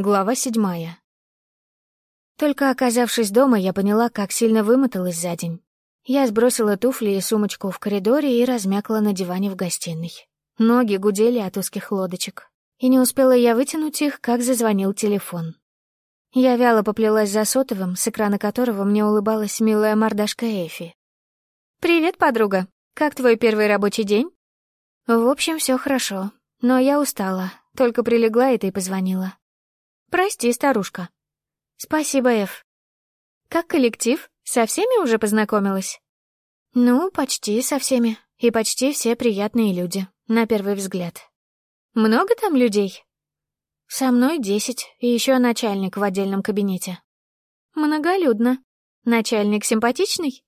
Глава седьмая. Только оказавшись дома, я поняла, как сильно вымоталась за день. Я сбросила туфли и сумочку в коридоре и размякла на диване в гостиной. Ноги гудели от узких лодочек. И не успела я вытянуть их, как зазвонил телефон. Я вяло поплелась за сотовым, с экрана которого мне улыбалась милая мордашка Эфи. «Привет, подруга. Как твой первый рабочий день?» «В общем, все хорошо. Но я устала. Только прилегла и ты позвонила. «Прости, старушка». «Спасибо, Эф». «Как коллектив? Со всеми уже познакомилась?» «Ну, почти со всеми. И почти все приятные люди, на первый взгляд». «Много там людей?» «Со мной десять, и еще начальник в отдельном кабинете». «Многолюдно. Начальник симпатичный?»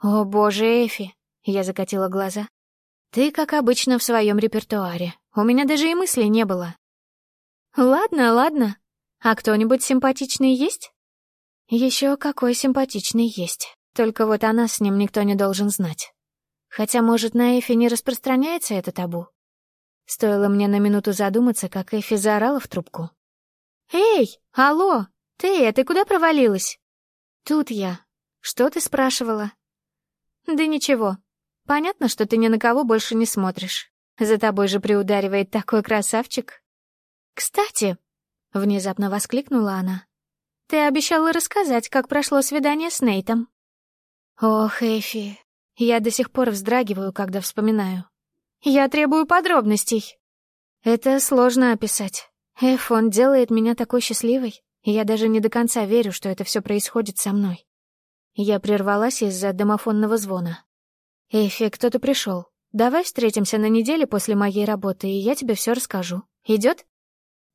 «О, боже, Эфи!» — я закатила глаза. «Ты, как обычно, в своем репертуаре. У меня даже и мысли не было». «Ладно, ладно», а кто-нибудь симпатичный есть? Еще какой симпатичный есть. Только вот о нас с ним никто не должен знать. Хотя, может, на Эфи не распространяется это табу? Стоило мне на минуту задуматься, как Эфи заорала в трубку. «Эй, алло, ты, ты куда провалилась?» «Тут я. Что ты спрашивала?» «Да ничего. Понятно, что ты ни на кого больше не смотришь. За тобой же приударивает такой красавчик. Кстати, Внезапно воскликнула она. «Ты обещала рассказать, как прошло свидание с Нейтом». «Ох, Эфи, я до сих пор вздрагиваю, когда вспоминаю. Я требую подробностей». «Это сложно описать. Эф, он делает меня такой счастливой, и я даже не до конца верю, что это все происходит со мной». Я прервалась из-за домофонного звона. «Эфи, кто-то пришел. Давай встретимся на неделе после моей работы, и я тебе все расскажу. Идет?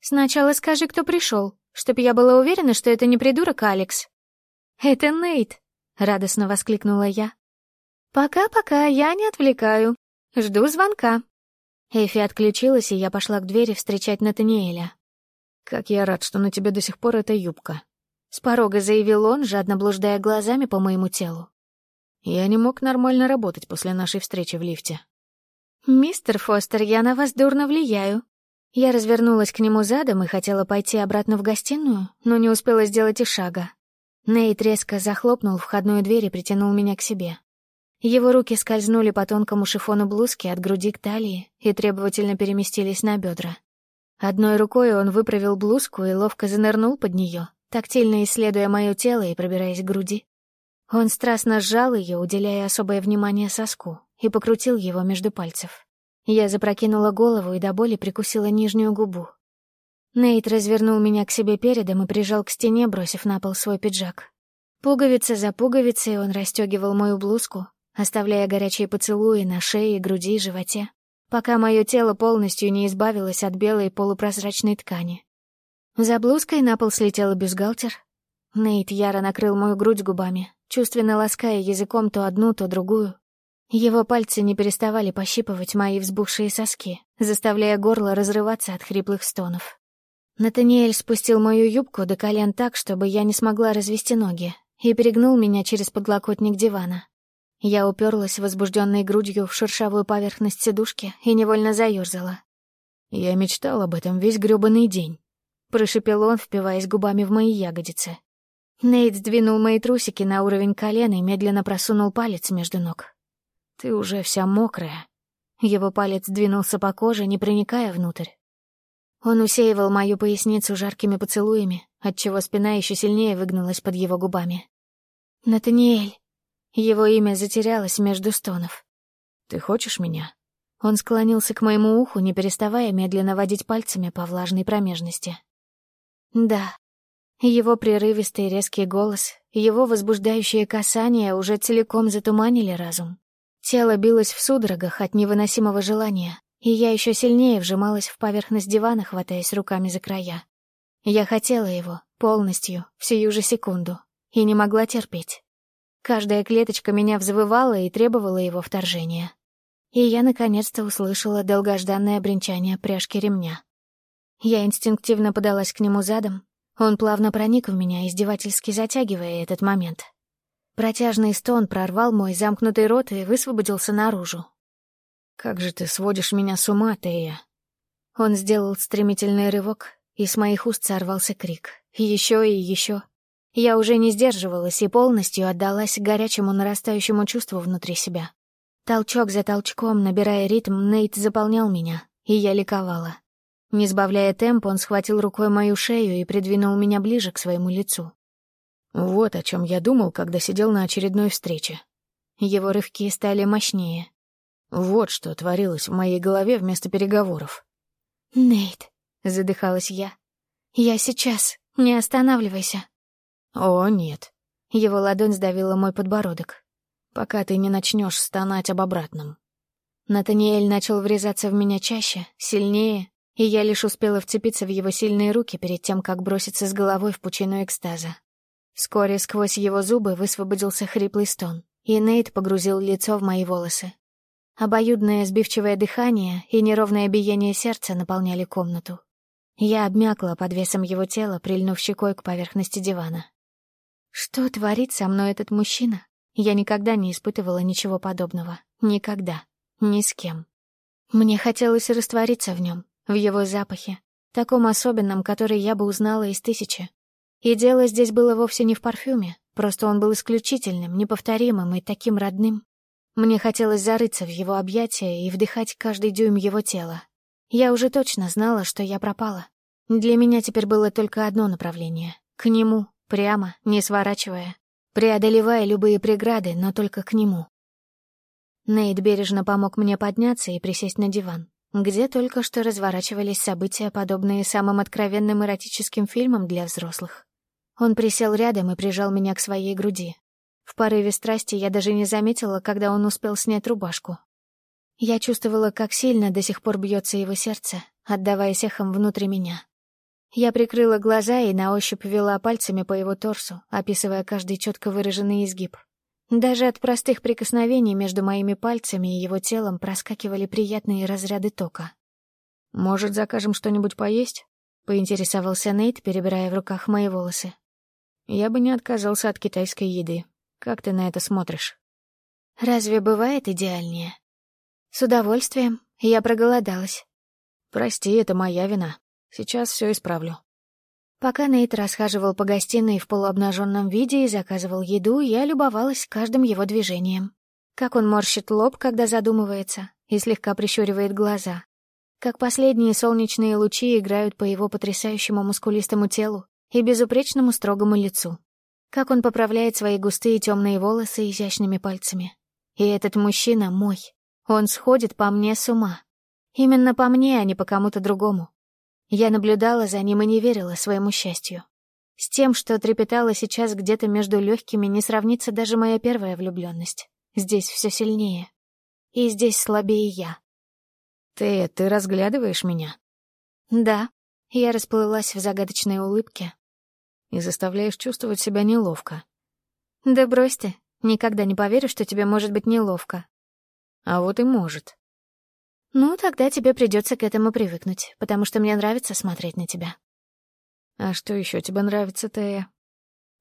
«Сначала скажи, кто пришел, чтоб я была уверена, что это не придурок Алекс». «Это Нейт», — радостно воскликнула я. «Пока-пока, я не отвлекаю. Жду звонка». Эфи отключилась, и я пошла к двери встречать Натаниэля. «Как я рад, что на тебе до сих пор эта юбка», — с порога заявил он, жадно блуждая глазами по моему телу. «Я не мог нормально работать после нашей встречи в лифте». «Мистер Фостер, я на вас дурно влияю», я развернулась к нему задом и хотела пойти обратно в гостиную, но не успела сделать и шага. Нейт резко захлопнул входную дверь и притянул меня к себе. Его руки скользнули по тонкому шифону блузки от груди к талии и требовательно переместились на бедра. Одной рукой он выправил блузку и ловко занырнул под нее, тактильно исследуя мое тело и пробираясь к груди. Он страстно сжал ее, уделяя особое внимание соску, и покрутил его между пальцев. Я запрокинула голову и до боли прикусила нижнюю губу. Нейт развернул меня к себе передом и прижал к стене, бросив на пол свой пиджак. Пуговица за пуговицей он расстегивал мою блузку, оставляя горячие поцелуи на шее, груди и животе, пока мое тело полностью не избавилось от белой полупрозрачной ткани. За блузкой на пол слетел бюстгальтер. Нейт яро накрыл мою грудь губами, чувственно лаская языком то одну, то другую, его пальцы не переставали пощипывать мои взбухшие соски, заставляя горло разрываться от хриплых стонов. Натаниэль спустил мою юбку до колен так, чтобы я не смогла развести ноги, и перегнул меня через подлокотник дивана. Я уперлась возбужденной грудью в шершавую поверхность сидушки и невольно заёрзала. «Я мечтал об этом весь грёбаный день», — прошипел он, впиваясь губами в мои ягодицы. Нейт сдвинул мои трусики на уровень колена и медленно просунул палец между ног. Ты уже вся мокрая. Его палец двинулся по коже, не проникая внутрь. Он усеивал мою поясницу жаркими поцелуями, отчего спина еще сильнее выгнулась под его губами. «Натаниэль!» Его имя затерялось между стонов. «Ты хочешь меня?» Он склонился к моему уху, не переставая медленно водить пальцами по влажной промежности. «Да». Его прерывистый резкий голос, его возбуждающее касание уже целиком затуманили разум. Тело билось в судорогах от невыносимого желания, и я еще сильнее вжималась в поверхность дивана, хватаясь руками за края. Я хотела его полностью, в сию же секунду, и не могла терпеть. Каждая клеточка меня взвывала и требовала его вторжения. И я наконец-то услышала долгожданное бренчание пряжки ремня. Я инстинктивно подалась к нему задом. Он плавно проник в меня, издевательски затягивая этот момент. Протяжный стон прорвал мой замкнутый рот и высвободился наружу. «Как же ты сводишь меня с ума, Тея!» Он сделал стремительный рывок, и с моих уст сорвался крик. Еще и еще. Я уже не сдерживалась и полностью отдалась горячему нарастающему чувству внутри себя. Толчок за толчком, набирая ритм, Нейт заполнял меня, и я ликовала. Не сбавляя темп, он схватил рукой мою шею и придвинул меня ближе к своему лицу. Вот о чем я думал, когда сидел на очередной встрече. Его рывки стали мощнее. Вот что творилось в моей голове вместо переговоров. «Нейт», — задыхалась я, — «я сейчас, не останавливайся». «О, нет». Его ладонь сдавила мой подбородок. «Пока ты не начнешь стонать об обратном». Натаниэль начал врезаться в меня чаще, сильнее, и я лишь успела вцепиться в его сильные руки перед тем, как броситься с головой в пучину экстаза. Вскоре сквозь его зубы высвободился хриплый стон, и Нейт погрузил лицо в мои волосы. Обоюдное сбивчивое дыхание и неровное биение сердца наполняли комнату. Я обмякла под весом его тела, прильнув щекой к поверхности дивана. Что творит со мной этот мужчина? Я никогда не испытывала ничего подобного. Никогда. Ни с кем. Мне хотелось раствориться в нем, в его запахе, таком особенном, который я бы узнала из тысячи. И дело здесь было вовсе не в парфюме, просто он был исключительным, неповторимым и таким родным. Мне хотелось зарыться в его объятия и вдыхать каждый дюйм его тела. Я уже точно знала, что я пропала. Для меня теперь было только одно направление — к нему, прямо, не сворачивая, преодолевая любые преграды, но только к нему. Нейт бережно помог мне подняться и присесть на диван, где только что разворачивались события, подобные самым откровенным эротическим фильмам для взрослых. Он присел рядом и прижал меня к своей груди. В порыве страсти я даже не заметила, когда он успел снять рубашку. Я чувствовала, как сильно до сих пор бьется его сердце, отдаваясь эхом внутри меня. Я прикрыла глаза и на ощупь вела пальцами по его торсу, описывая каждый четко выраженный изгиб. Даже от простых прикосновений между моими пальцами и его телом проскакивали приятные разряды тока. «Может, закажем что-нибудь поесть?» — поинтересовался Нейт, перебирая в руках мои волосы. «Я бы не отказался от китайской еды. Как ты на это смотришь?» «Разве бывает идеальнее?» «С удовольствием. Я проголодалась». «Прости, это моя вина. Сейчас все исправлю». Пока Нейт расхаживал по гостиной в полуобнаженном виде и заказывал еду, я любовалась каждым его движением. Как он морщит лоб, когда задумывается, и слегка прищуривает глаза. Как последние солнечные лучи играют по его потрясающему мускулистому телу и безупречному строгому лицу. Как он поправляет свои густые темные волосы изящными пальцами. И этот мужчина мой. Он сходит по мне с ума. Именно по мне, а не по кому-то другому. Я наблюдала за ним и не верила своему счастью. С тем, что трепетала сейчас где-то между легкими, не сравнится даже моя первая влюбленность. Здесь все сильнее. И здесь слабее я. «Ты, ты разглядываешь меня?» «Да». Я расплылась в загадочной улыбке. «И заставляешь чувствовать себя неловко». «Да брось ты. Никогда не поверю, что тебе может быть неловко». «А вот и может». Ну, тогда тебе придется к этому привыкнуть, потому что мне нравится смотреть на тебя. А что еще тебе нравится, Тея?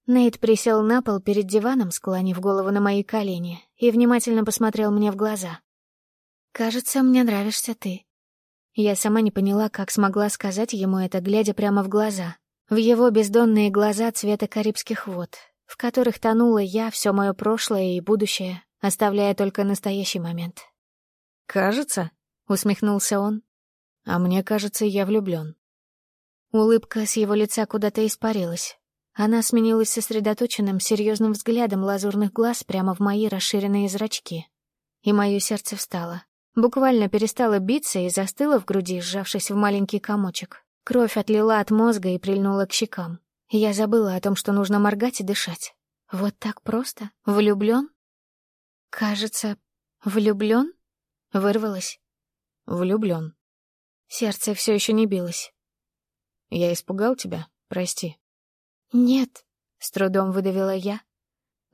Нейт присел на пол перед диваном, склонив голову на мои колени, и внимательно посмотрел мне в глаза. «Кажется, мне нравишься ты». Я сама не поняла, как смогла сказать ему это, глядя прямо в глаза. В его бездонные глаза цвета Карибских вод, в которых тонула я, все мое прошлое и будущее, оставляя только настоящий момент. «Кажется?» усмехнулся он. А мне кажется, я влюблён. Улыбка с его лица куда-то испарилась. Она сменилась сосредоточенным, серьезным взглядом лазурных глаз прямо в мои расширенные зрачки. И мое сердце встало. Буквально перестало биться и застыло в груди, сжавшись в маленький комочек. Кровь отлила от мозга и прильнула к щекам. Я забыла о том, что нужно моргать и дышать. Вот так просто? Влюблён? Кажется, влюблён? Вырвалась. Влюблён. Сердце все еще не билось. Я испугал тебя, прости. Нет, с трудом выдавила я.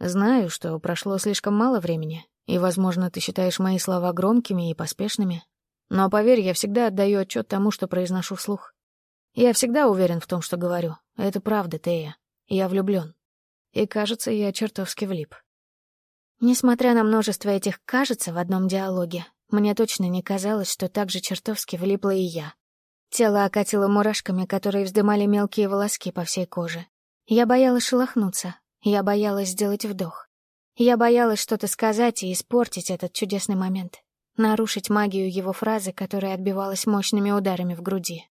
Знаю, что прошло слишком мало времени, и, возможно, ты считаешь мои слова громкими и поспешными. Но поверь, я всегда отдаю отчет тому, что произношу вслух. Я всегда уверен в том, что говорю. Это правда, Тея. Я влюблён. И, кажется, я чертовски влип. Несмотря на множество этих «кажется» в одном диалоге, мне точно не казалось, что так же чертовски влипла и я. Тело окатило мурашками, которые вздымали мелкие волоски по всей коже. Я боялась шелохнуться, я боялась сделать вдох. Я боялась что-то сказать и испортить этот чудесный момент, нарушить магию его фразы, которая отбивалась мощными ударами в груди.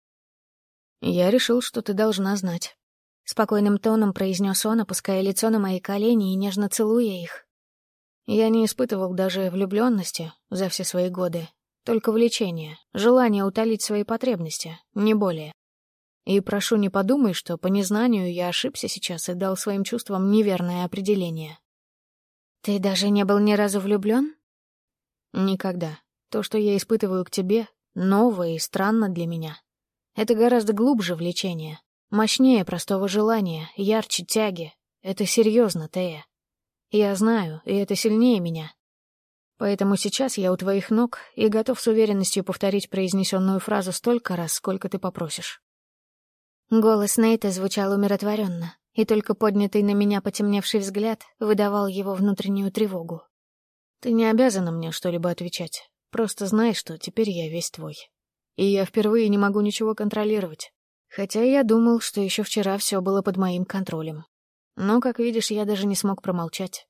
«Я решил, что ты должна знать», — спокойным тоном произнес он, опуская лицо на мои колени и нежно целуя их. Я не испытывал даже влюбленности за все свои годы, только влечение, желание утолить свои потребности, не более. И прошу, не подумай, что по незнанию я ошибся сейчас и дал своим чувствам неверное определение. Ты даже не был ни разу влюблён? Никогда. То, что я испытываю к тебе, новое и странно для меня. Это гораздо глубже влечение, мощнее простого желания, ярче тяги. Это серьезно, Тея. Я знаю, и это сильнее меня. Поэтому сейчас я у твоих ног и готов с уверенностью повторить произнесенную фразу столько раз, сколько ты попросишь. Голос Нейта звучал умиротворенно и только поднятый на меня потемневший взгляд выдавал его внутреннюю тревогу. «Ты не обязана мне что-либо отвечать. Просто знай, что теперь я весь твой. И я впервые не могу ничего контролировать. Хотя я думал, что еще вчера все было под моим контролем. Но, как видишь, я даже не смог промолчать.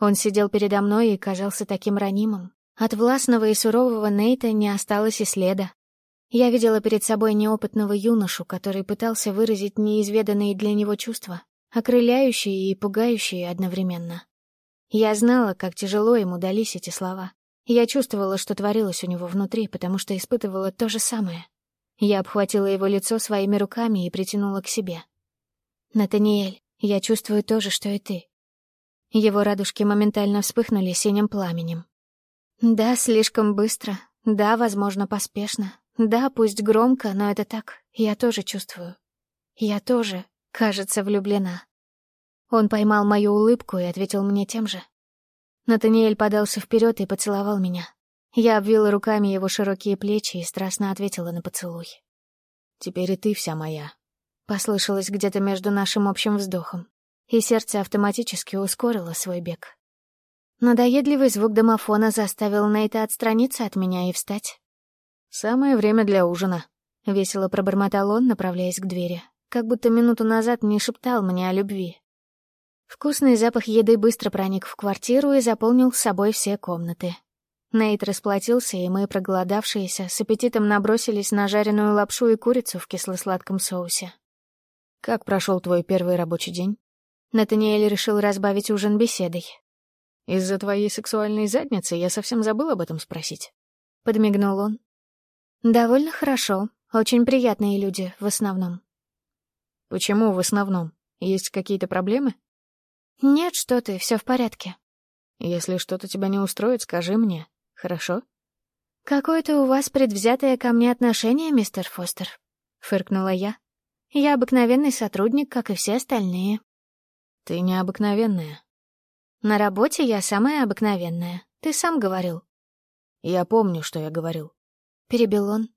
Он сидел передо мной и казался таким ранимым. От властного и сурового Нейта не осталось и следа. Я видела перед собой неопытного юношу, который пытался выразить неизведанные для него чувства, окрыляющие и пугающие одновременно. Я знала, как тяжело ему дались эти слова. Я чувствовала, что творилось у него внутри, потому что испытывала то же самое. Я обхватила его лицо своими руками и притянула к себе. «Натаниэль, я чувствую то же, что и ты». Его радужки моментально вспыхнули синим пламенем. «Да, слишком быстро. Да, возможно, поспешно. Да, пусть громко, но это так. Я тоже чувствую. Я тоже, кажется, влюблена. Он поймал мою улыбку и ответил мне тем же. Натаниэль подался вперед и поцеловал меня. Я обвила руками его широкие плечи и страстно ответила на поцелуй. «Теперь и ты вся моя», — послышалось где-то между нашим общим вздохом, и сердце автоматически ускорило свой бег. Надоедливый звук домофона заставил Нейта отстраниться от меня и встать. «Самое время для ужина», — весело пробормотал он, направляясь к двери, как будто минуту назад не шептал мне о любви. Вкусный запах еды быстро проник в квартиру и заполнил с собой все комнаты. Нейт расплатился, и мы, проголодавшиеся, с аппетитом набросились на жареную лапшу и курицу в кисло-сладком соусе. «Как прошел твой первый рабочий день?» Натаниэль решил разбавить ужин беседой. «Из-за твоей сексуальной задницы я совсем забыл об этом спросить». Подмигнул он. «Довольно хорошо. Очень приятные люди, в основном». «Почему в основном? Есть какие-то проблемы?» «Нет, что ты, все в порядке». «Если что-то тебя не устроит, скажи мне, хорошо?» «Какое-то у вас предвзятое ко мне отношение, мистер Фостер», — фыркнула я. «Я обыкновенный сотрудник, как и все остальные». «Ты необыкновенная». «На работе я самая обыкновенная. Ты сам говорил». «Я помню, что я говорил. — перебил он.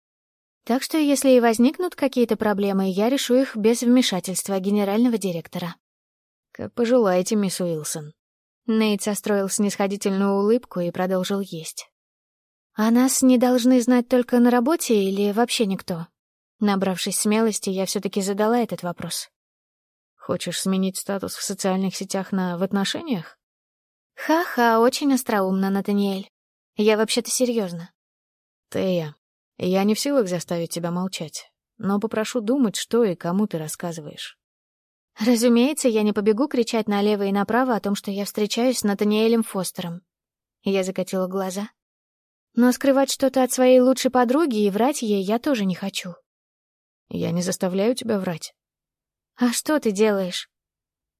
«Так что если и возникнут какие-то проблемы, я решу их без вмешательства генерального директора». «Как пожелаете, мисс Уилсон». Нейт состроил снисходительную улыбку и продолжил есть. «А нас не должны знать только на работе или вообще никто?» Набравшись смелости, я все таки задала этот вопрос. «Хочешь сменить статус в социальных сетях на «в отношениях»?» «Ха-ха, очень остроумно, Натаниэль. Я вообще-то серьезно. «Тея, я не в силах заставить тебя молчать, но попрошу думать, что и кому ты рассказываешь. Разумеется, я не побегу кричать налево и направо о том, что я встречаюсь с Натаниэлем Фостером. Я закатила глаза. Но скрывать что-то от своей лучшей подруги и врать ей я тоже не хочу. Я не заставляю тебя врать. А что ты делаешь?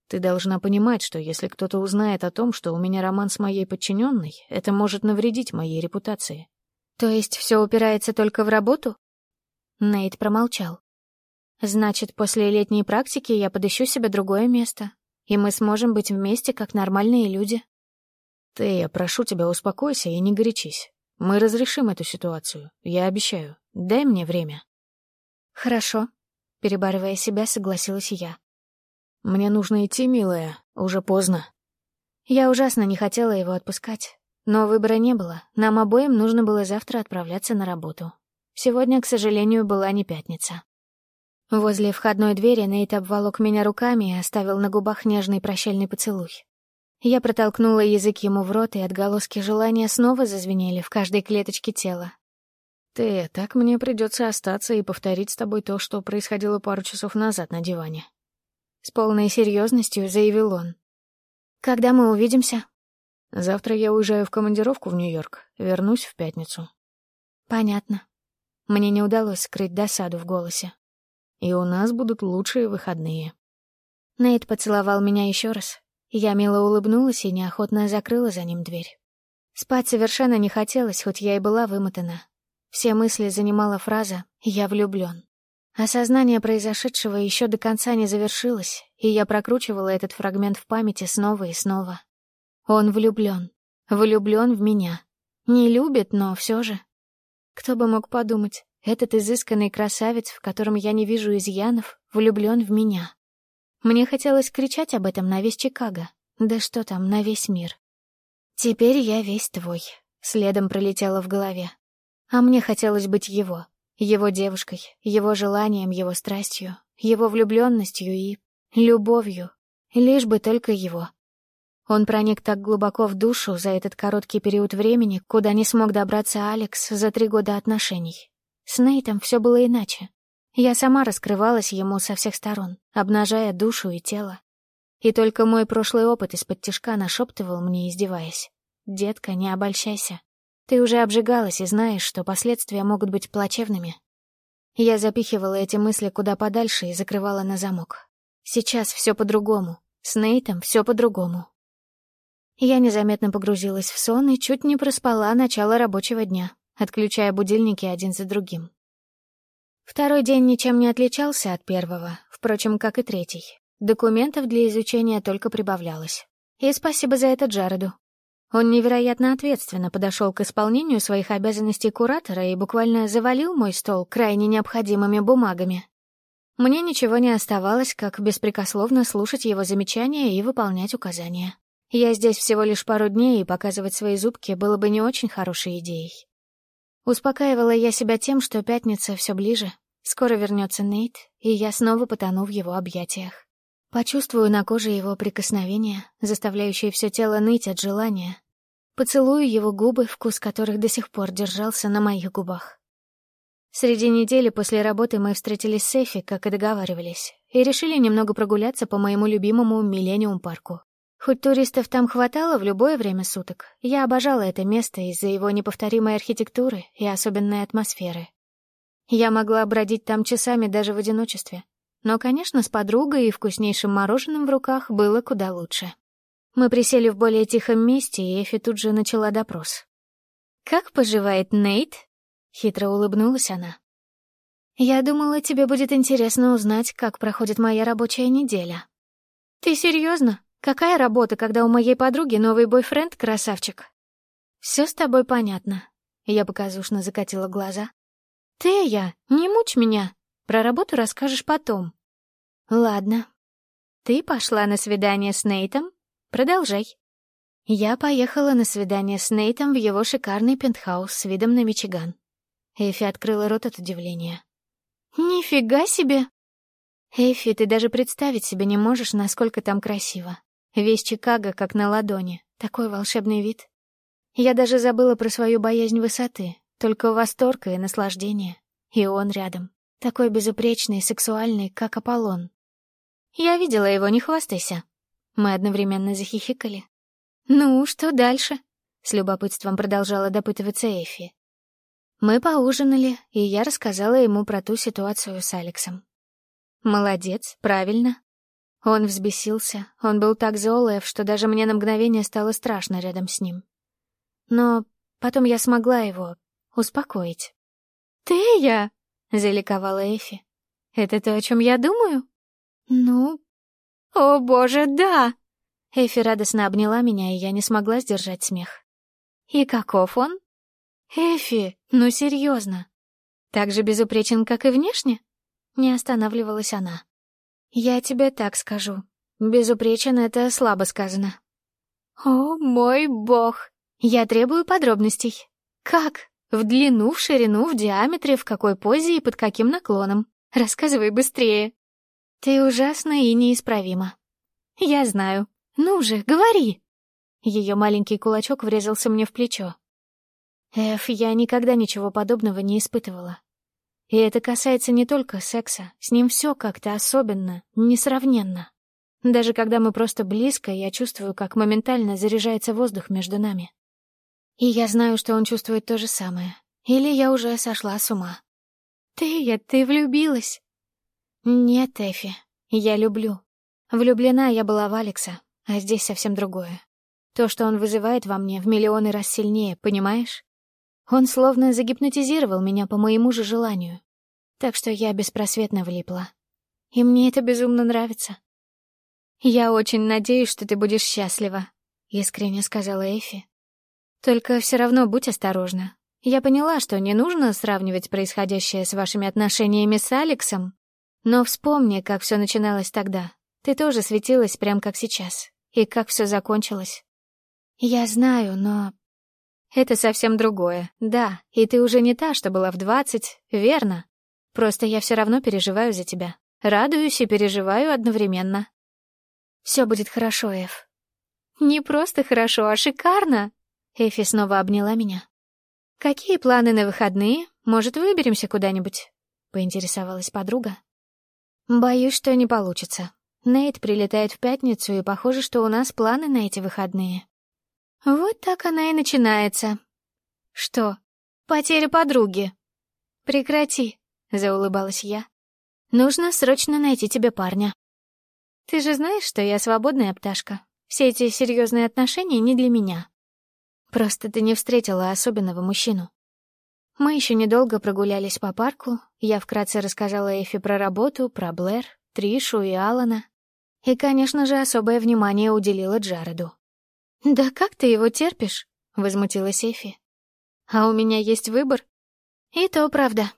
Ты должна понимать, что если кто-то узнает о том, что у меня роман с моей подчиненной, это может навредить моей репутации. То есть все упирается только в работу? Нейт промолчал. Значит, после летней практики я подыщу себе другое место, и мы сможем быть вместе, как нормальные люди. Ты, я прошу тебя, успокойся и не горячись. Мы разрешим эту ситуацию, я обещаю. Дай мне время. Хорошо. Перебарывая себя, согласилась я. Мне нужно идти, милая, уже поздно. Я ужасно не хотела его отпускать. Но выбора не было, нам обоим нужно было завтра отправляться на работу. Сегодня, к сожалению, была не пятница. Возле входной двери Нейт обволок меня руками и оставил на губах нежный прощальный поцелуй. Я протолкнула язык ему в рот, и отголоски желания снова зазвенели в каждой клеточке тела. «Ты, так мне придется остаться и повторить с тобой то, что происходило пару часов назад на диване». С полной серьезностью заявил он. «Когда мы увидимся?» «Завтра я уезжаю в командировку в Нью-Йорк. Вернусь в пятницу». «Понятно». Мне не удалось скрыть досаду в голосе и у нас будут лучшие выходные. Нейт поцеловал меня еще раз. Я мило улыбнулась и неохотно закрыла за ним дверь. Спать совершенно не хотелось, хоть я и была вымотана. Все мысли занимала фраза «я влюблен». Осознание произошедшего еще до конца не завершилось, и я прокручивала этот фрагмент в памяти снова и снова. Он влюблен, влюблен в меня. Не любит, но все же. Кто бы мог подумать, этот изысканный красавец, в котором я не вижу изъянов, влюблён в меня. Мне хотелось кричать об этом на весь Чикаго. Да что там, на весь мир. «Теперь я весь твой», — следом пролетело в голове. А мне хотелось быть его, его девушкой, его желанием, его страстью, его влюблённостью и любовью, лишь бы только его. Он проник так глубоко в душу за этот короткий период времени, куда не смог добраться Алекс за три года отношений. С Нейтом все было иначе. Я сама раскрывалась ему со всех сторон, обнажая душу и тело. И только мой прошлый опыт из-под тишка нашептывал мне, издеваясь. «Детка, не обольщайся. Ты уже обжигалась и знаешь, что последствия могут быть плачевными». Я запихивала эти мысли куда подальше и закрывала на замок. Сейчас все по-другому. С Нейтом все по-другому. Я незаметно погрузилась в сон и чуть не проспала начало рабочего дня отключая будильники один за другим. Второй день ничем не отличался от первого, впрочем, как и третий. Документов для изучения только прибавлялось. И спасибо за это Джареду. Он невероятно ответственно подошел к исполнению своих обязанностей куратора и буквально завалил мой стол крайне необходимыми бумагами. Мне ничего не оставалось, как беспрекословно слушать его замечания и выполнять указания. Я здесь всего лишь пару дней, и показывать свои зубки было бы не очень хорошей идеей. Успокаивала я себя тем, что пятница все ближе. Скоро вернется Нейт, и я снова потону в его объятиях. Почувствую на коже его прикосновения, заставляющие все тело ныть от желания. Поцелую его губы, вкус которых до сих пор держался на моих губах. Среди недели после работы мы встретились с Эфи, как и договаривались, и решили немного прогуляться по моему любимому Миллениум-парку. Хоть туристов там хватало в любое время суток, я обожала это место из-за его неповторимой архитектуры и особенной атмосферы. Я могла бродить там часами даже в одиночестве. Но, конечно, с подругой и вкуснейшим мороженым в руках было куда лучше. Мы присели в более тихом месте, и Эфи тут же начала допрос. «Как поживает Нейт?» — хитро улыбнулась она. «Я думала, тебе будет интересно узнать, как проходит моя рабочая неделя». «Ты серьезно? Какая работа, когда у моей подруги новый бойфренд красавчик? Все с тобой понятно. Я показушно закатила глаза. Ты я, не мучь меня. Про работу расскажешь потом. Ладно. Ты пошла на свидание с Нейтом? Продолжай. Я поехала на свидание с Нейтом в его шикарный пентхаус с видом на Мичиган. Эфи открыла рот от удивления. «Нифига себе!» «Эфи, ты даже представить себе не можешь, насколько там красиво. Весь Чикаго как на ладони. Такой волшебный вид. Я даже забыла про свою боязнь высоты. Только восторг и наслаждение. И он рядом. Такой безупречный, сексуальный, как Аполлон. Я видела его, не хвастайся. Мы одновременно захихикали. «Ну, что дальше?» — с любопытством продолжала допытываться Эфи. Мы поужинали, и я рассказала ему про ту ситуацию с Алексом. «Молодец, правильно. Он взбесился, он был так зол, что даже мне на мгновение стало страшно рядом с ним. Но потом я смогла его успокоить. «Тея?» — заликовала Эфи. «Это то, о чем я думаю?» «Ну...» «О, боже, да!» Эфи радостно обняла меня, и я не смогла сдержать смех. «И каков он?» «Эфи, ну серьезно. Так же безупречен, как и внешне?» Не останавливалась она. «Я тебе так скажу. Безупречен — это слабо сказано». «О, мой бог! Я требую подробностей. Как? В длину, в ширину, в диаметре, в какой позе и под каким наклоном. Рассказывай быстрее. Ты ужасна и неисправима. Я знаю. Ну же, говори. Ее маленький кулачок врезался мне в плечо. Эф, я никогда ничего подобного не испытывала. И это касается не только секса, с ним все как-то особенно, несравненно. Даже когда мы просто близко, я чувствую, как моментально заряжается воздух между нами. И я знаю, что он чувствует то же самое. Или я уже сошла с ума. Тея, ты влюбилась? Нет, Эфи, я люблю. Влюблена я была в Алекса, а здесь совсем другое. То, что он вызывает во мне, в миллионы раз сильнее, понимаешь? Он словно загипнотизировал меня по моему же желанию. Так что я беспросветно влипла. И мне это безумно нравится. «Я очень надеюсь, что ты будешь счастлива», — искренне сказала Эфи. «Только все равно будь осторожна. Я поняла, что не нужно сравнивать происходящее с вашими отношениями с Алексом, но вспомни, как все начиналось тогда. Ты тоже светилась прям как сейчас. И как все закончилось. Я знаю, но... Это совсем другое, да, и ты уже не та, что была в двадцать, верно? Просто я все равно переживаю за тебя. Радуюсь и переживаю одновременно. Все будет хорошо, Эф. Не просто хорошо, а шикарно. Эфи снова обняла меня. Какие планы на выходные? Может, выберемся куда-нибудь? Поинтересовалась подруга. Боюсь, что не получится. Нейт прилетает в пятницу, и похоже, что у нас планы на эти выходные. Вот так она и начинается. Что? Потеря подруги. Прекрати, заулыбалась я. Нужно срочно найти тебе парня. Ты же знаешь, что я свободная пташка. Все эти серьезные отношения не для меня. Просто ты не встретила особенного мужчину. Мы еще недолго прогулялись по парку. Я вкратце рассказала Эфи про работу, про Блэр, Тришу и Алана. И, конечно же, особое внимание уделила Джареду. «Да как ты его терпишь?» — возмутилась Эфи. «А у меня есть выбор?» «И то правда.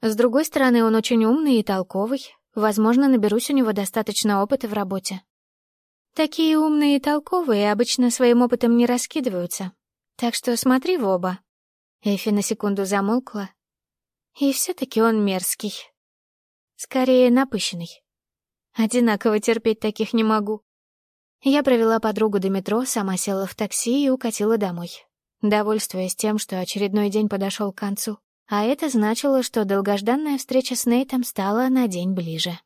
С другой стороны, он очень умный и толковый, Возможно, наберусь у него достаточно опыта в работе. Такие умные и толковые обычно своим опытом не раскидываются. Так что смотри в оба. Эфи на секунду замолкла. И все-таки он мерзкий. Скорее, напыщенный. Одинаково терпеть таких не могу. Я провела подругу до метро, сама села в такси и укатила домой, довольствуясь тем, что очередной день подошел к концу. А это значило, что долгожданная встреча с Нейтом стала на день ближе.